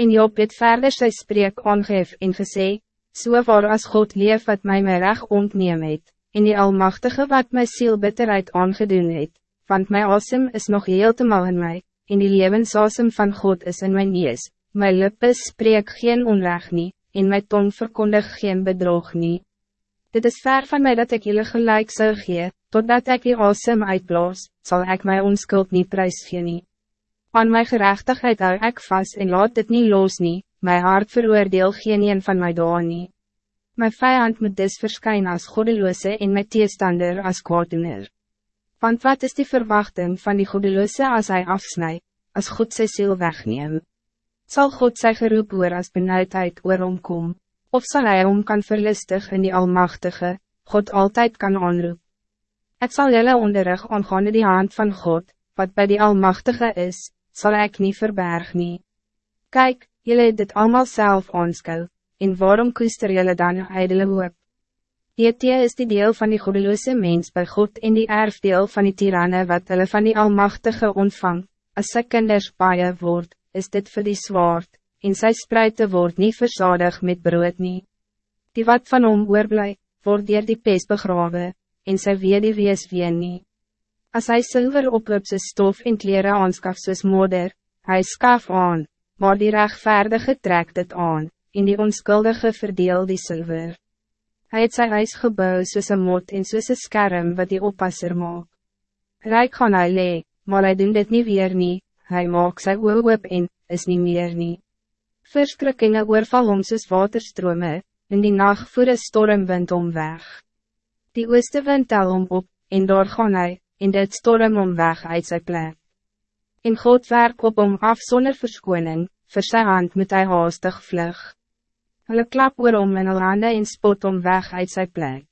En Job het verder sy spreek aangeef en gesê, So waar as God leef wat mij my reg ontneem het, en die Almachtige wat my ziel bitterheid aangedoen het, want my asem is nog heeltemal in mij, en die levensasem van God is in my neus, my lippe spreek geen onrecht nie, en my tong verkondig geen bedrog nie. Dit is ver van mij dat ik jullie gelijk zou gee, totdat ik die asem uitblaas, zal ik mijn onschuld niet prijsgeen nie. Aan mijn gerechtigheid hou ik vast en laat dit niet los nie, my hart veroordeel geen een van my daan nie. My vijand moet dis verskyn as goddeloze en my teestander as kwaaddoener. Want wat is die verwachting van die goddeloze als hij afsnijdt, als God sy ziel wegneem? Zal God sy geroep hoor as benauwdheid oor omkom? Of zal hij om kan verlustig in die Almachtige, God altijd kan aanroep? Ik zal jullie onderrig aangaande die hand van God, wat bij die Almachtige is, zal ik niet verbergen. Nie. Kijk, jullie het dit allemaal zelf aanskou, en waarom koester jullie dan een ijdele hoop? Die is die deel van die godeloze mens bij God en die erfdeel van die tyranne wat hulle van die Almachtige ontvang, as sy kinders baie word, is dit voor die zwaard en sy spruite word niet verzadig met brood nie. Die wat van hom oorblij, word dier die pes begrawe, en sy weer die wees ween nie. As hy silver oploop sy stof en kleren aanskaf soos modder, hy skaf aan, maar die rechtvaardige trekt het aan, en die onschuldige verdeel die silver. Hij het sy huis gebouw soos een mot en soos een skerm wat die oppasser maak. Rijk gaan hy lee, maar hij doen dit niet weer nie, hy maak sy oop en, is niet meer nie. Verschrikkinge oorval om soos waterstrome, in die nacht voer een stormwind om weg. Die ooste wind tel om op, en daar gaan hy, en dit storm om weg uit sy plek. En God werk op om af zonder verskoning, vir sy hand moet hy haastig vlug. Hulle klap oor om in hulle hande en spot om weg uit sy plek.